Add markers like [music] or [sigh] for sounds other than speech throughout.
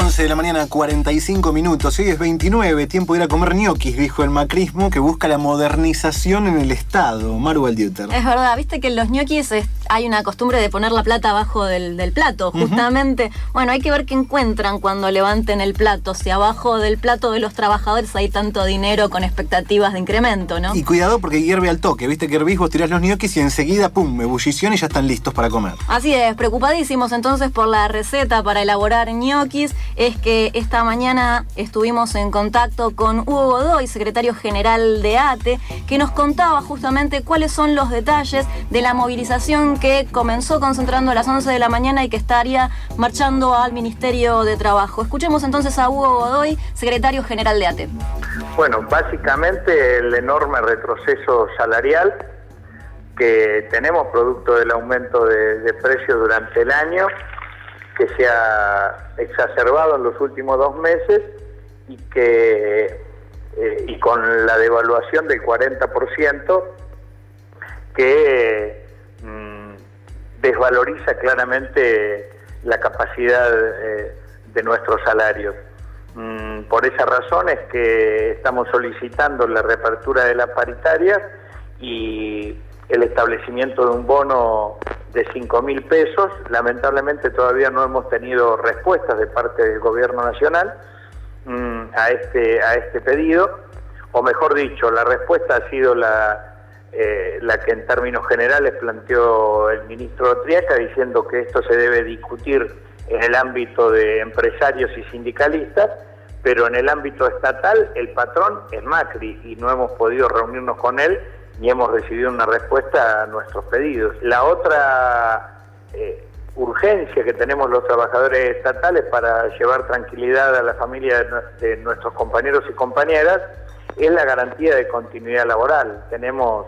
11 de la mañana, 45 minutos. Hoy es 29, tiempo de ir a comer ñoquis, dijo el macrismo, que busca la modernización en el Estado. Maru Duter. Es verdad, viste que los ñoquis hay una costumbre de poner la plata abajo del, plato, justamente. Bueno, hay que ver qué encuentran cuando levanten el plato. Si abajo del plato de los trabajadores hay tanto dinero con expectativas de incremento, ¿no? Y cuidado porque hierve al toque. Viste que hervís, vos tirás los ñoquis y enseguida, pum, ebullición y ya están listos para comer. Así es, preocupadísimos entonces por la receta para elaborar ñoquis es que esta mañana estuvimos en contacto con Hugo Godoy, secretario general de ATE, que nos contaba justamente cuáles son los detalles de la movilización que comenzó concentrando a las 11 de la mañana y que estaría marchando al Ministerio de Trabajo. Escuchemos entonces a Hugo Godoy, secretario general de ATE. Bueno, básicamente el enorme retroceso salarial que tenemos producto del aumento de, precios durante el año que se ha exacerbado en los últimos dos meses y que eh, y con la devaluación del 40% que mm, desvaloriza claramente la capacidad eh, de nuestros salarios. Mm, por esa razón es que estamos solicitando la reapertura de la paritaria y el establecimiento de un bono de 5 mil pesos. Lamentablemente todavía no hemos tenido respuestas de parte del gobierno nacional mm, a, este, a este pedido, o mejor dicho, la respuesta ha sido la, eh, la que en términos generales planteó el ministro Triaca diciendo que esto se debe discutir en el ámbito de empresarios y sindicalistas, pero en el ámbito estatal el patrón es Macri y no hemos podido reunirnos con él y hemos recibido una respuesta a nuestros pedidos. La otra eh, urgencia que tenemos los trabajadores estatales para llevar tranquilidad a la familia de, nuestros compañeros y compañeras es la garantía de continuidad laboral. Tenemos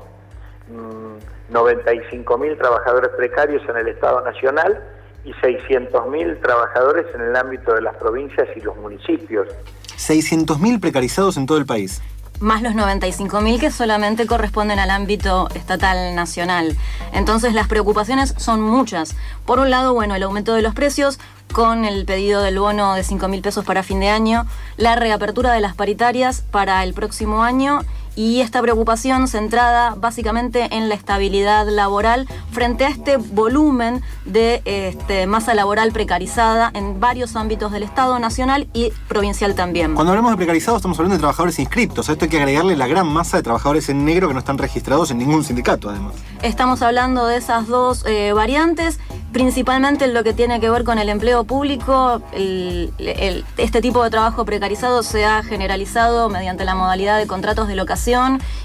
95 mm, mil trabajadores precarios en el Estado Nacional y 600 mil trabajadores en el ámbito de las provincias y los municipios. 600 mil precarizados en todo el país más los 95.000 que solamente corresponden al ámbito estatal nacional. Entonces las preocupaciones son muchas. Por un lado, bueno, el aumento de los precios con el pedido del bono de 5.000 pesos para fin de año, la reapertura de las paritarias para el próximo año y esta preocupación centrada básicamente en la estabilidad laboral frente a este volumen de este, masa laboral precarizada en varios ámbitos del Estado nacional y provincial también. Cuando hablamos de precarizados estamos hablando de trabajadores inscriptos. A esto hay que agregarle la gran masa de trabajadores en negro que no están registrados en ningún sindicato además. Estamos hablando de esas dos eh, variantes principalmente en lo que tiene que ver con el empleo público, este tipo de trabajo precarizado se ha generalizado mediante la modalidad de contratos de locación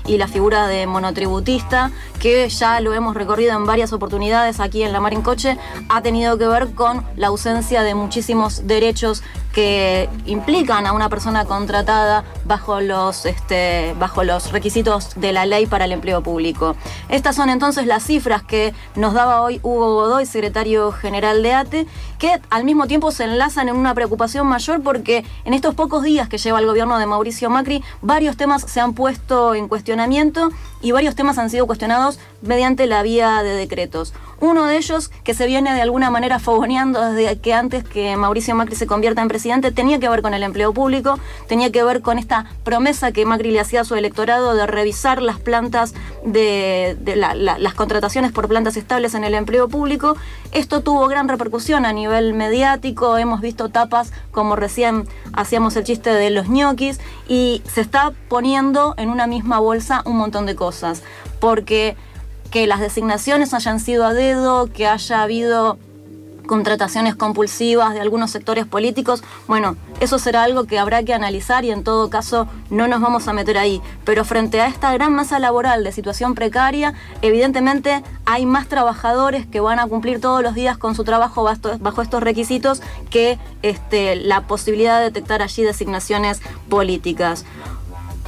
y la figura de monotributista, que ya lo hemos recorrido en varias oportunidades aquí en La Mar en Coche, ha tenido que ver con la ausencia de muchísimos derechos que implican a una persona contratada bajo los, este, bajo los requisitos de la ley para el empleo público. Estas son entonces las cifras que nos daba hoy Hugo Godoy, secretario general de ATE, que al mismo tiempo se enlazan en una preocupación mayor porque en estos pocos días que lleva el gobierno de Mauricio Macri, varios temas se han puesto en cuestionamiento y varios temas han sido cuestionados mediante la vía de decretos. Uno de ellos, que se viene de alguna manera fogoneando desde que antes que Mauricio Macri se convierta en presidente, tenía que ver con el empleo público, tenía que ver con esta promesa que Macri le hacía a su electorado de revisar las plantas de, las contrataciones por plantas estables en el empleo público. Esto tuvo gran repercusión a nivel mediático, hemos visto tapas como recién hacíamos el chiste de los ñoquis y se está poniendo en una misma bolsa un montón de cosas, porque que las designaciones hayan sido a dedo, que haya habido contrataciones compulsivas de algunos sectores políticos, bueno, eso será algo que habrá que analizar y en todo caso no nos vamos a meter ahí. Pero frente a esta gran masa laboral de situación precaria, evidentemente hay más trabajadores que van a cumplir todos los días con su trabajo bajo estos requisitos que este, la posibilidad de detectar allí designaciones políticas.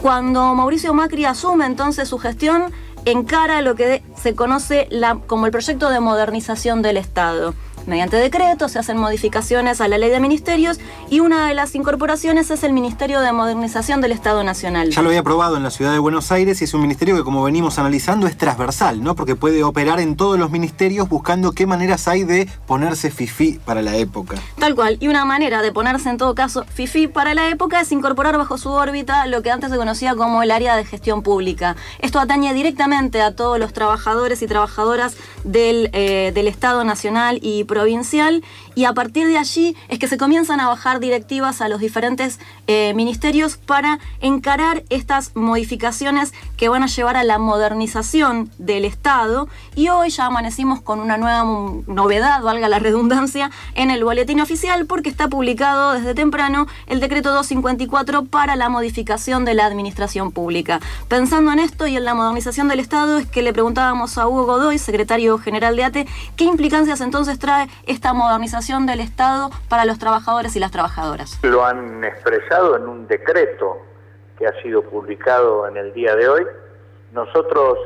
Cuando Mauricio Macri asume entonces su gestión, encara lo que se conoce como el proyecto de modernización del Estado. Mediante decreto, se hacen modificaciones a la ley de ministerios y una de las incorporaciones es el Ministerio de Modernización del Estado Nacional. Ya lo había aprobado en la ciudad de Buenos Aires y es un ministerio que como venimos analizando es transversal, ¿no? Porque puede operar en todos los ministerios buscando qué maneras hay de ponerse FIFI para la época. Tal cual, y una manera de ponerse en todo caso FIFI para la época es incorporar bajo su órbita lo que antes se conocía como el área de gestión pública. Esto atañe directamente a todos los trabajadores y trabajadoras del, eh, del Estado Nacional y provincial provincial y a partir de allí es que se comienzan a bajar directivas a los diferentes eh, ministerios para encarar estas modificaciones que van a llevar a la modernización del Estado y hoy ya amanecimos con una nueva novedad, valga la redundancia, en el boletín oficial porque está publicado desde temprano el decreto 254 para la modificación de la administración pública. Pensando en esto y en la modernización del Estado es que le preguntábamos a Hugo Godoy, secretario general de ATE, qué implicancias entonces trae esta modernización del Estado para los trabajadores y las trabajadoras? Lo han expresado en un decreto que ha sido publicado en el día de hoy. Nosotros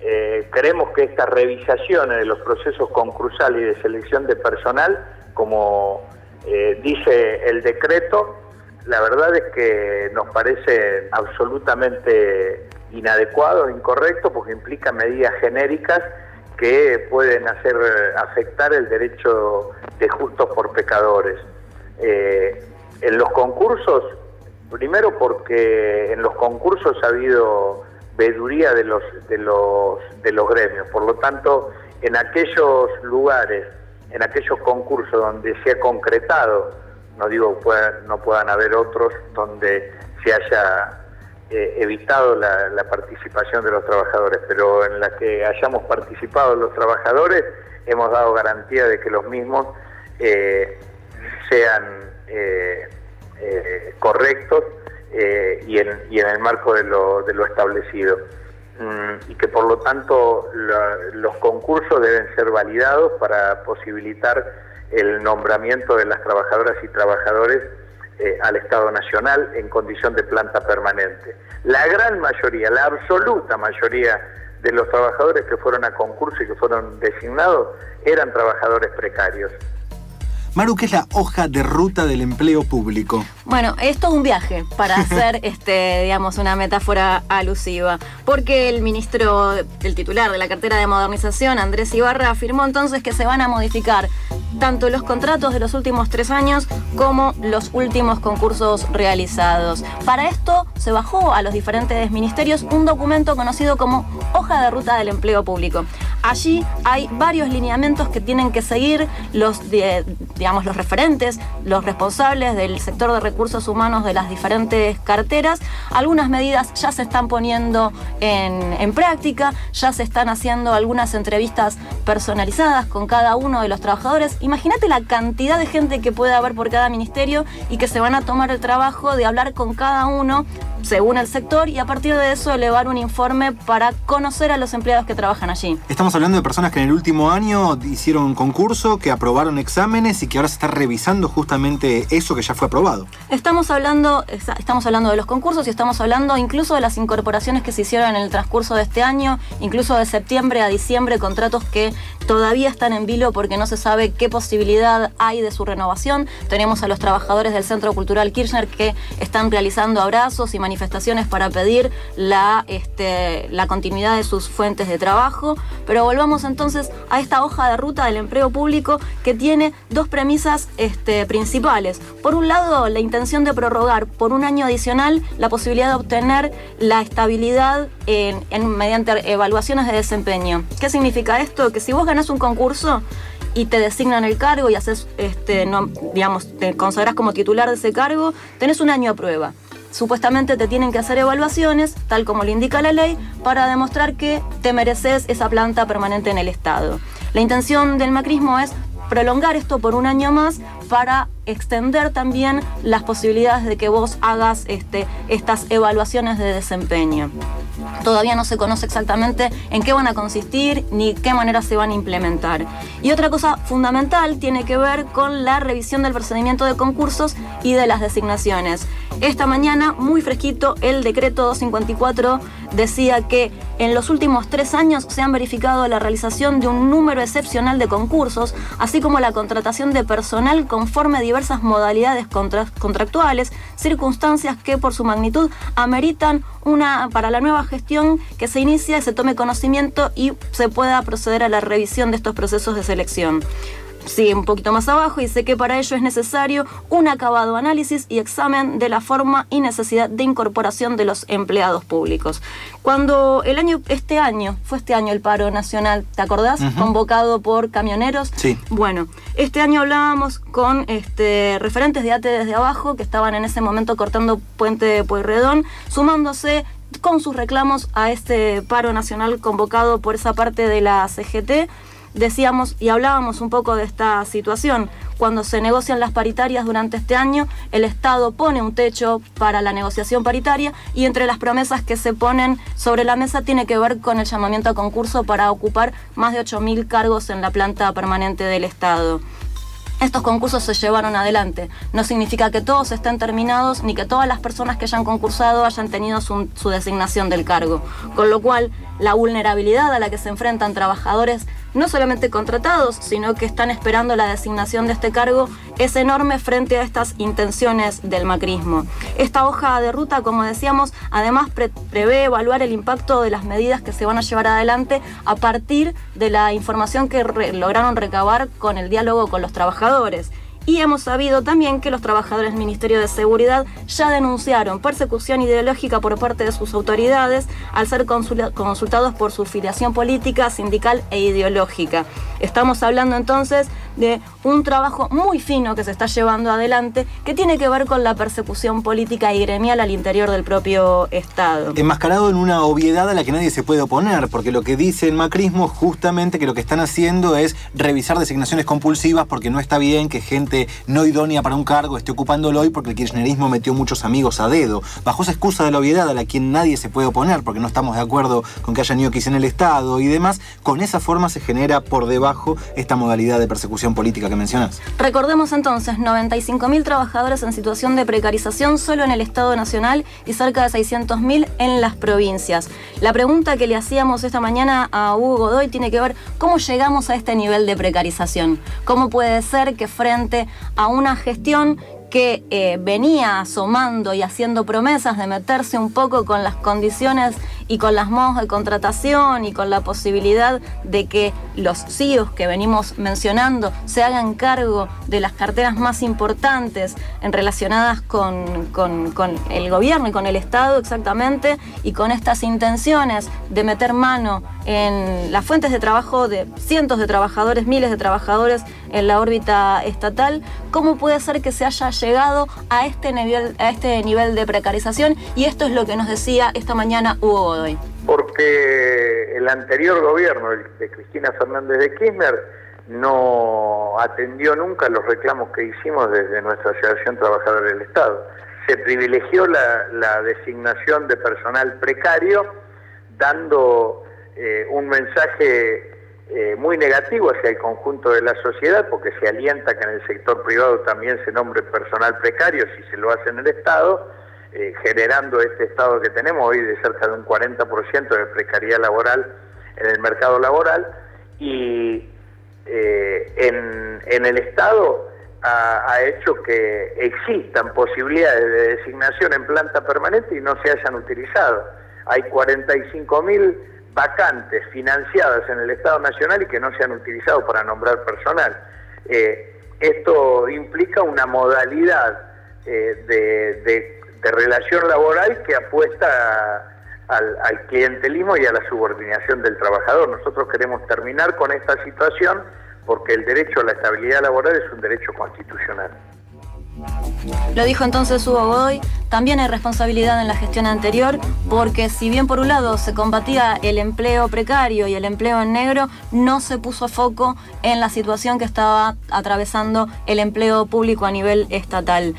eh, creemos que estas revisaciones de los procesos concursales y de selección de personal, como eh, dice el decreto, la verdad es que nos parece absolutamente inadecuado, incorrecto, porque implica medidas genéricas que pueden hacer afectar el derecho de justos por pecadores. Eh, en los concursos, primero porque en los concursos ha habido veduría de los, de los, de los gremios, por lo tanto, en aquellos lugares, en aquellos concursos donde se ha concretado, no digo no puedan haber otros donde se haya eh, evitado la, participación de los trabajadores, pero en la que hayamos participado los trabajadores hemos dado garantía de que los mismos eh, sean eh, correctos y en, y, en, el marco de lo, de lo establecido. Mm, y que por lo tanto los concursos deben ser validados para posibilitar el nombramiento de las trabajadoras y trabajadores eh, al Estado Nacional en condición de planta permanente. La gran mayoría, la absoluta mayoría de los trabajadores que fueron a concurso y que fueron designados eran trabajadores precarios. Maru, ¿qué es la hoja de ruta del empleo público? Bueno, es todo un viaje para [laughs] hacer, este, digamos, una metáfora alusiva, porque el ministro, el titular de la cartera de modernización, Andrés Ibarra, afirmó entonces que se van a modificar tanto los contratos de los últimos tres años como los últimos concursos realizados. Para esto se bajó a los diferentes ministerios un documento conocido como Hoja de Ruta del Empleo Público. Allí hay varios lineamientos que tienen que seguir los, digamos, los referentes, los responsables del sector de recursos humanos de las diferentes carteras. Algunas medidas ya se están poniendo en, en práctica, ya se están haciendo algunas entrevistas personalizadas con cada uno de los trabajadores imagínate la cantidad de gente que puede haber por cada ministerio y que se van a tomar el trabajo de hablar con cada uno según el sector y a partir de eso elevar un informe para conocer a los empleados que trabajan allí. Estamos hablando de personas que en el último año hicieron un concurso, que aprobaron exámenes y que ahora se está revisando justamente eso que ya fue aprobado. Estamos hablando, estamos hablando de los concursos y estamos hablando incluso de las incorporaciones que se hicieron en el transcurso de este año, incluso de septiembre a diciembre, contratos que todavía están en vilo porque no se sabe qué posibilidad hay de su renovación. Tenemos a los trabajadores del Centro Cultural Kirchner que están realizando abrazos y manifestaciones para pedir la, este, la continuidad de sus fuentes de trabajo. Pero volvamos entonces a esta hoja de ruta del empleo público que tiene dos premisas este, principales. Por un lado, la intención de prorrogar por un año adicional la posibilidad de obtener la estabilidad en, mediante evaluaciones de desempeño. ¿Qué significa esto? Que si vos ganas un concurso, y te designan el cargo y haces, este, no, digamos, te consagras como titular de ese cargo, tenés un año a prueba. Supuestamente te tienen que hacer evaluaciones, tal como lo indica la ley, para demostrar que te mereces esa planta permanente en el Estado. La intención del macrismo es prolongar esto por un año más para extender también las posibilidades de que vos hagas este, estas evaluaciones de desempeño. Todavía no se conoce exactamente en qué van a consistir ni qué manera se van a implementar. Y otra cosa fundamental tiene que ver con la revisión del procedimiento de concursos y de las designaciones. Esta mañana, muy fresquito, el decreto 254 decía que en los últimos tres años se han verificado la realización de un número excepcional de concursos, así como la contratación de personal conforme a diversas modalidades contractuales, circunstancias que por su magnitud ameritan una para la nueva gestión que se inicia, se tome conocimiento y se pueda proceder a la revisión de estos procesos de selección sigue un poquito más abajo y sé que para ello es necesario un acabado análisis y examen de la forma y necesidad de incorporación de los empleados públicos. Cuando el año, este año, fue este año el paro nacional, ¿te acordás? Convocado por camioneros. Sí. Bueno, este año hablábamos con este, referentes de ATE desde abajo que estaban en ese momento cortando Puente de Pueyrredón, sumándose con sus reclamos a este paro nacional convocado por esa parte de la CGT decíamos y hablábamos un poco de esta situación. Cuando se negocian las paritarias durante este año, el Estado pone un techo para la negociación paritaria y entre las promesas que se ponen sobre la mesa tiene que ver con el llamamiento a concurso para ocupar más de 8.000 cargos en la planta permanente del Estado. Estos concursos se llevaron adelante. No significa que todos estén terminados ni que todas las personas que hayan concursado hayan tenido su, su designación del cargo. Con lo cual, la vulnerabilidad a la que se enfrentan trabajadores no solamente contratados, sino que están esperando la designación de este cargo, es enorme frente a estas intenciones del macrismo. Esta hoja de ruta, como decíamos, además prevé evaluar el impacto de las medidas que se van a llevar adelante a partir de la información que lograron recabar con el diálogo con los trabajadores y hemos sabido también que los trabajadores del Ministerio de Seguridad ya denunciaron persecución ideológica por parte de sus autoridades al ser consultados por su filiación política, sindical e ideológica. Estamos hablando entonces de un trabajo muy fino que se está llevando adelante que tiene que ver con la persecución política y gremial al interior del propio Estado. Enmascarado en una obviedad a la que nadie se puede oponer, porque lo que dice el macrismo justamente que lo que están haciendo es revisar designaciones compulsivas porque no está bien que gente no idónea para un cargo esté ocupándolo hoy porque el kirchnerismo metió muchos amigos a dedo. Bajo esa excusa de la obviedad a la que nadie se puede oponer porque no estamos de acuerdo con que haya ñoquis en el Estado y demás, con esa forma se genera por debajo esta modalidad de persecución política que mencionas. Recordemos entonces, 95.000 trabajadores en situación de precarización solo en el Estado Nacional y cerca de 600.000 en las provincias. La pregunta que le hacíamos esta mañana a Hugo Godoy tiene que ver cómo llegamos a este nivel de precarización. ¿Cómo puede ser que frente a una gestión que eh, venía asomando y haciendo promesas de meterse un poco con las condiciones y con las modos de contratación y con la posibilidad de que los CIOs que venimos mencionando se hagan cargo de las carteras más importantes en relacionadas con, con, el gobierno y con el Estado exactamente y con estas intenciones de meter mano en las fuentes de trabajo de cientos de trabajadores, miles de trabajadores en la órbita estatal, ¿cómo puede ser que se haya llegado a este nivel, a este nivel de precarización? Y esto es lo que nos decía esta mañana Hugo Godoy. Porque el anterior gobierno de Cristina Fernández de Kirchner no atendió nunca los reclamos que hicimos desde nuestra Asociación Trabajadora del Estado. Se privilegió la designación de personal precario, dando eh, un mensaje eh, muy negativo hacia el conjunto de la sociedad, porque se alienta que en el sector privado también se nombre personal precario si se lo hace en el Estado, eh, generando este Estado que tenemos hoy de cerca de un 40% de precariedad laboral en el mercado laboral, y en, en, el Estado ha, ha hecho que existan posibilidades de designación en planta permanente y no se hayan utilizado. Hay 45 mil vacantes financiadas en el Estado Nacional y que no se han utilizado para nombrar personal. Eh, esto implica una modalidad eh, de, relación laboral que apuesta al, al, clientelismo y a la subordinación del trabajador. Nosotros queremos terminar con esta situación porque el derecho a la estabilidad laboral es un derecho constitucional. Lo dijo entonces Hugo Godoy, también hay responsabilidad en la gestión anterior, porque si bien por un lado se combatía el empleo precario y el empleo en negro, no se puso foco en la situación que estaba atravesando el empleo público a nivel estatal.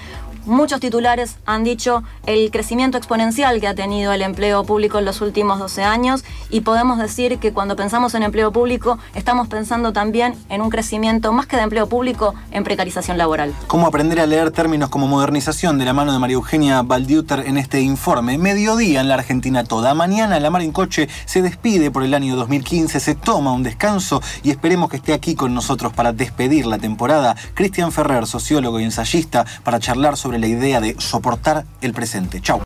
Muchos titulares han dicho el crecimiento exponencial que ha tenido el empleo público en los últimos 12 años y podemos decir que cuando pensamos en empleo público estamos pensando también en un crecimiento más que de empleo público en precarización laboral. ¿Cómo aprender a leer términos como modernización de la mano de María Eugenia Baldiuter en este informe? Mediodía en la Argentina toda. Mañana la Mar en Coche se despide por el año 2015, se toma un descanso y esperemos que esté aquí con nosotros para despedir la temporada. Cristian Ferrer, sociólogo y ensayista, para charlar sobre la idea de soportar el presente. Chau.